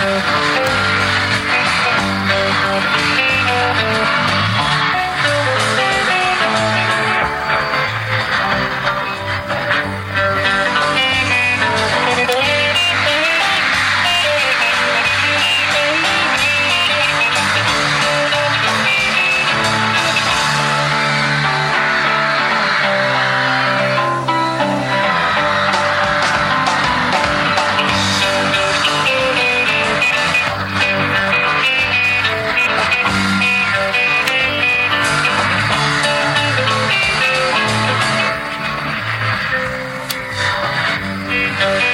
Bye. Thank